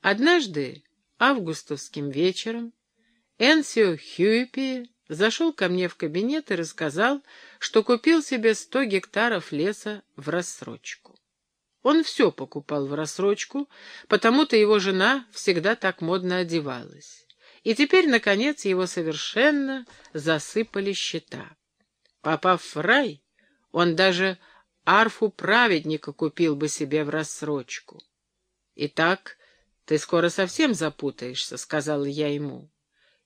Однажды, августовским вечером, Энсио Хьюипи зашел ко мне в кабинет и рассказал, что купил себе сто гектаров леса в рассрочку. Он все покупал в рассрочку, потому-то его жена всегда так модно одевалась. И теперь, наконец, его совершенно засыпали счета. Попав в рай, он даже арфу праведника купил бы себе в рассрочку. «Итак, ты скоро совсем запутаешься», — сказала я ему.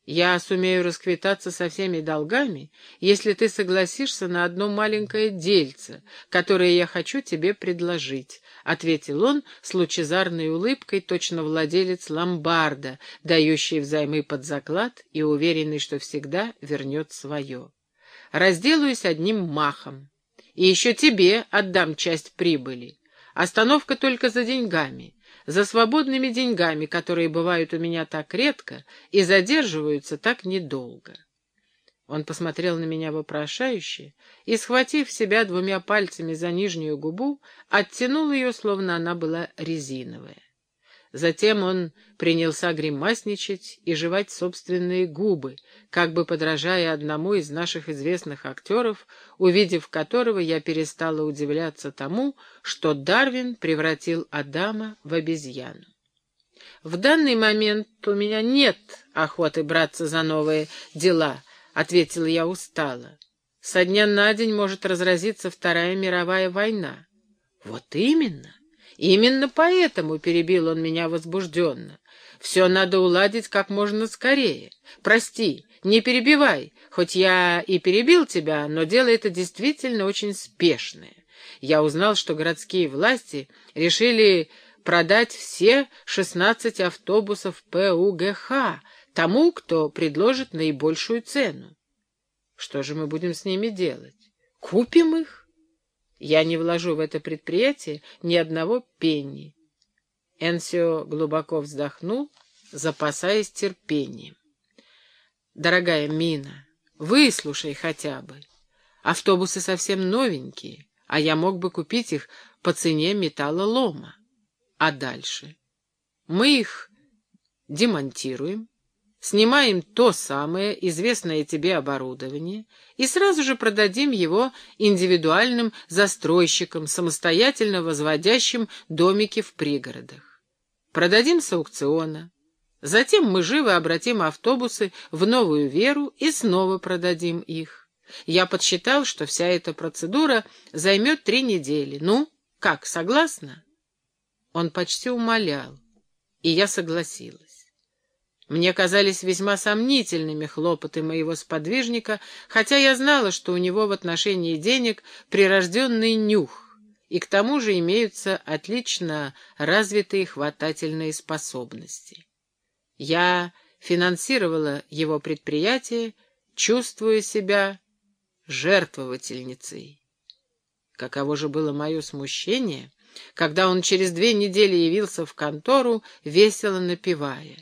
«Я сумею расквитаться со всеми долгами, если ты согласишься на одно маленькое дельце, которое я хочу тебе предложить», — ответил он с лучезарной улыбкой, точно владелец ломбарда, дающий взаймы под заклад и уверенный, что всегда вернет свое. «Разделаюсь одним махом, и еще тебе отдам часть прибыли. Остановка только за деньгами» за свободными деньгами, которые бывают у меня так редко и задерживаются так недолго. Он посмотрел на меня вопрошающе и, схватив себя двумя пальцами за нижнюю губу, оттянул ее, словно она была резиновая. Затем он принялся гримасничать и жевать собственные губы, как бы подражая одному из наших известных актеров, увидев которого я перестала удивляться тому, что Дарвин превратил Адама в обезьяну. «В данный момент у меня нет охоты браться за новые дела», — ответила я устало. «Со дня на день может разразиться Вторая мировая война». «Вот именно!» Именно поэтому перебил он меня возбужденно. Все надо уладить как можно скорее. Прости, не перебивай, хоть я и перебил тебя, но дело это действительно очень спешное. Я узнал, что городские власти решили продать все шестнадцать автобусов ПУГХ тому, кто предложит наибольшую цену. Что же мы будем с ними делать? Купим их? Я не вложу в это предприятие ни одного пенни. Энсио глубоко вздохнул, запасаясь терпением. Дорогая Мина, выслушай хотя бы. Автобусы совсем новенькие, а я мог бы купить их по цене металлолома. А дальше? Мы их демонтируем, Снимаем то самое известное тебе оборудование и сразу же продадим его индивидуальным застройщикам, самостоятельно возводящим домики в пригородах. Продадим с аукциона. Затем мы живо обратим автобусы в новую веру и снова продадим их. Я подсчитал, что вся эта процедура займет три недели. Ну, как, согласна? Он почти умолял, и я согласилась. Мне казались весьма сомнительными хлопоты моего сподвижника, хотя я знала, что у него в отношении денег прирожденный нюх, и к тому же имеются отлично развитые хватательные способности. Я финансировала его предприятие, чувствуя себя жертвовательницей. Каково же было мое смущение, когда он через две недели явился в контору, весело напевая.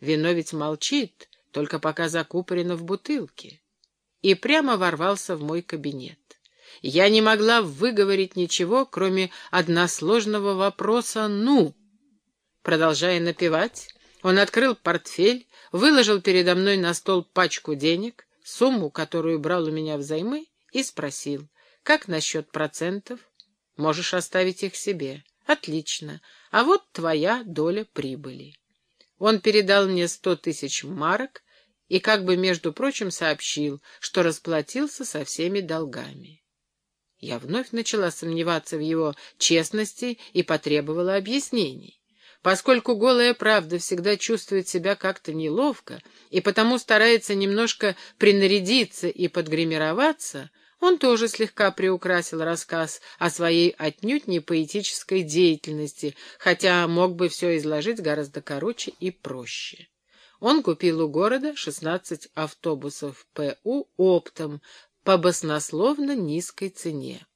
Вино ведь молчит, только пока закупорено в бутылке. И прямо ворвался в мой кабинет. Я не могла выговорить ничего, кроме односложного вопроса «ну?». Продолжая напевать, он открыл портфель, выложил передо мной на стол пачку денег, сумму, которую брал у меня взаймы, и спросил, как насчет процентов? Можешь оставить их себе. Отлично. А вот твоя доля прибыли. Он передал мне сто тысяч марок и как бы, между прочим, сообщил, что расплатился со всеми долгами. Я вновь начала сомневаться в его честности и потребовала объяснений. Поскольку голая правда всегда чувствует себя как-то неловко и потому старается немножко принарядиться и подгримироваться, он тоже слегка приукрасил рассказ о своей отнюдь не поэтической деятельности, хотя мог бы все изложить гораздо короче и проще. Он купил у города 16 автобусов ПУ оптом по баснословно низкой цене.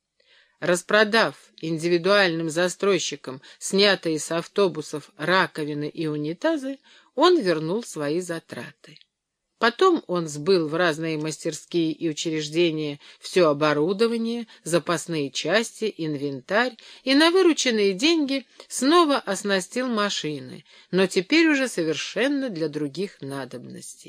Распродав индивидуальным застройщикам снятые с автобусов раковины и унитазы, он вернул свои затраты. Потом он сбыл в разные мастерские и учреждения все оборудование, запасные части, инвентарь и на вырученные деньги снова оснастил машины, но теперь уже совершенно для других надобностей.